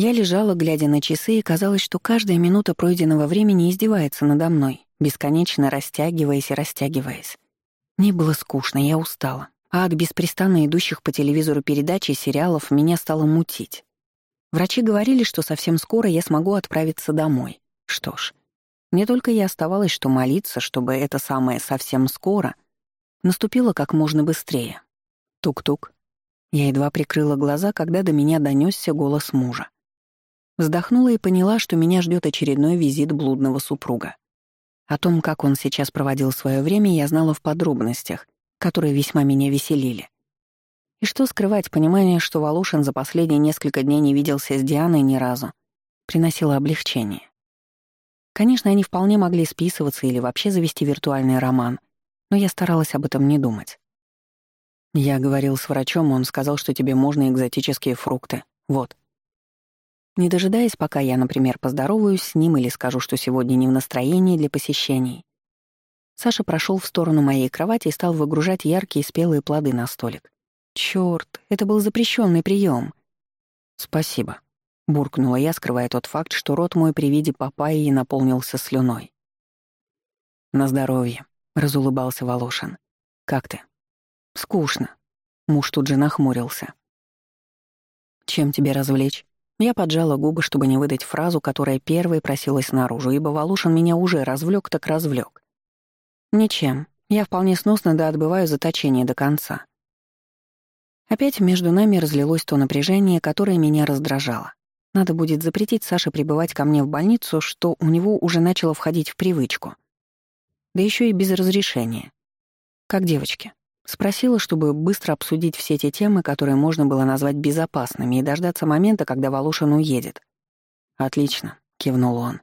Я лежала, глядя на часы, и казалось, что каждая минута пройденного времени издевается надо мной, бесконечно растягиваясь и растягиваясь. Мне было скучно, я устала, а от беспрестанно идущих по телевизору передач и сериалов меня стало мутить. Врачи говорили, что совсем скоро я смогу отправиться домой. Что ж, мне только и оставалось, что молиться, чтобы это самое «совсем скоро» наступило как можно быстрее. Тук-тук. Я едва прикрыла глаза, когда до меня донесся голос мужа. Вздохнула и поняла, что меня ждет очередной визит блудного супруга. О том, как он сейчас проводил свое время, я знала в подробностях, которые весьма меня веселили. И что скрывать, понимание, что Волошин за последние несколько дней не виделся с Дианой ни разу, приносило облегчение. Конечно, они вполне могли списываться или вообще завести виртуальный роман, но я старалась об этом не думать. Я говорил с врачом, он сказал, что тебе можно экзотические фрукты. Вот. Не дожидаясь, пока я, например, поздороваюсь с ним или скажу, что сегодня не в настроении для посещений, Саша прошел в сторону моей кровати и стал выгружать яркие спелые плоды на столик. Черт, это был запрещенный прием. Спасибо, буркнула я, скрывая тот факт, что рот мой при виде папайи наполнился слюной. На здоровье, разулыбался Волошин. Как ты? Скучно. Муж тут же нахмурился. Чем тебе развлечь? Я поджала губы, чтобы не выдать фразу, которая первой просилась наружу, ибо Волошин меня уже развлек, так развлек. Ничем. Я вполне сносно да отбываю заточение до конца. Опять между нами разлилось то напряжение, которое меня раздражало. Надо будет запретить Саше прибывать ко мне в больницу, что у него уже начало входить в привычку. Да еще и без разрешения. Как девочки. Спросила, чтобы быстро обсудить все те темы, которые можно было назвать безопасными, и дождаться момента, когда Волошин уедет. «Отлично», — кивнул он.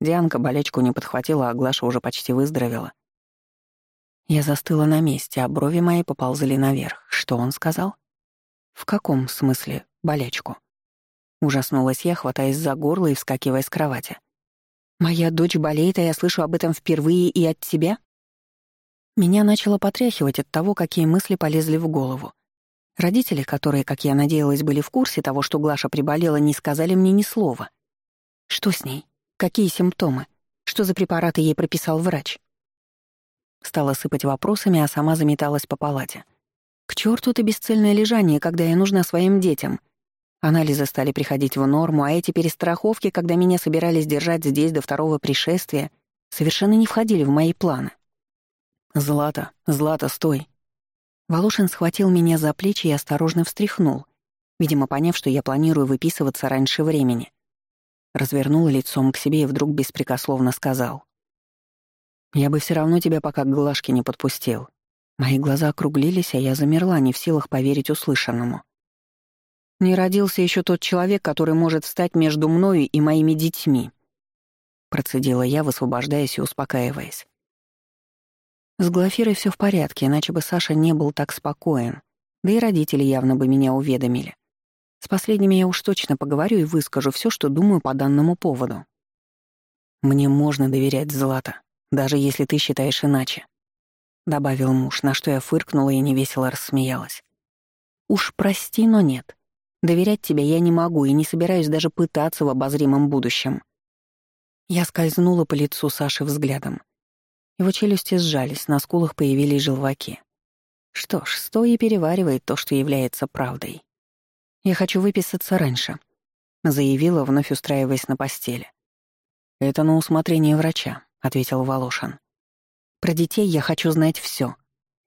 Дианка болечку не подхватила, а Глаша уже почти выздоровела. Я застыла на месте, а брови мои поползли наверх. Что он сказал? «В каком смысле болечку?» Ужаснулась я, хватаясь за горло и вскакивая с кровати. «Моя дочь болеет, а я слышу об этом впервые и от тебя?» Меня начало потряхивать от того, какие мысли полезли в голову. Родители, которые, как я надеялась, были в курсе того, что Глаша приболела, не сказали мне ни слова. Что с ней? Какие симптомы? Что за препараты ей прописал врач? Стала сыпать вопросами, а сама заметалась по палате. К черту это бесцельное лежание, когда я нужна своим детям. Анализы стали приходить в норму, а эти перестраховки, когда меня собирались держать здесь до второго пришествия, совершенно не входили в мои планы. «Злата, Злата, стой!» Волошин схватил меня за плечи и осторожно встряхнул, видимо, поняв, что я планирую выписываться раньше времени. Развернул лицом к себе и вдруг беспрекословно сказал. «Я бы все равно тебя пока к Глашке не подпустил». Мои глаза округлились, а я замерла, не в силах поверить услышанному. «Не родился еще тот человек, который может встать между мною и моими детьми», процедила я, высвобождаясь и успокаиваясь. С Глафирой все в порядке, иначе бы Саша не был так спокоен. Да и родители явно бы меня уведомили. С последними я уж точно поговорю и выскажу все, что думаю по данному поводу. «Мне можно доверять, Злата, даже если ты считаешь иначе», — добавил муж, на что я фыркнула и невесело рассмеялась. «Уж прости, но нет. Доверять тебе я не могу и не собираюсь даже пытаться в обозримом будущем». Я скользнула по лицу Саши взглядом. Его челюсти сжались, на скулах появились желваки. Что ж, стой и переваривает то, что является правдой. «Я хочу выписаться раньше», — заявила, вновь устраиваясь на постели. «Это на усмотрение врача», — ответил Волошин. «Про детей я хочу знать все.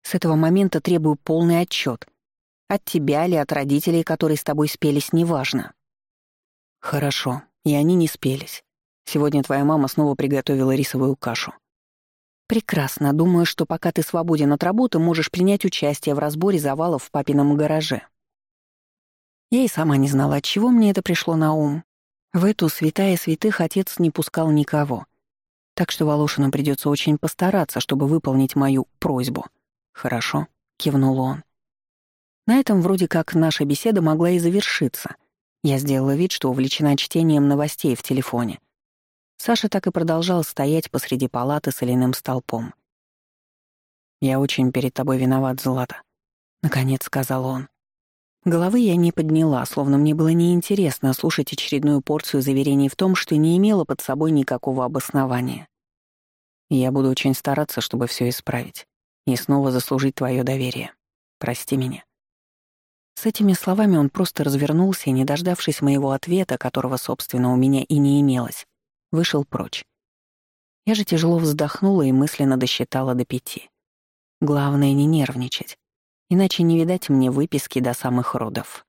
С этого момента требую полный отчет. От тебя или от родителей, которые с тобой спелись, неважно». «Хорошо, и они не спелись. Сегодня твоя мама снова приготовила рисовую кашу. «Прекрасно. Думаю, что пока ты свободен от работы, можешь принять участие в разборе завалов в папином гараже». Я и сама не знала, от чего мне это пришло на ум. В эту святая святых отец не пускал никого. Так что Волошину придется очень постараться, чтобы выполнить мою просьбу. «Хорошо», — кивнул он. На этом вроде как наша беседа могла и завершиться. Я сделала вид, что увлечена чтением новостей в телефоне — Саша так и продолжал стоять посреди палаты соляным столпом. «Я очень перед тобой виноват, Злата», — наконец сказал он. Головы я не подняла, словно мне было неинтересно слушать очередную порцию заверений в том, что не имела под собой никакого обоснования. Я буду очень стараться, чтобы все исправить и снова заслужить твое доверие. Прости меня. С этими словами он просто развернулся не дождавшись моего ответа, которого, собственно, у меня и не имелось, вышел прочь. Я же тяжело вздохнула и мысленно досчитала до пяти. Главное — не нервничать, иначе не видать мне выписки до самых родов.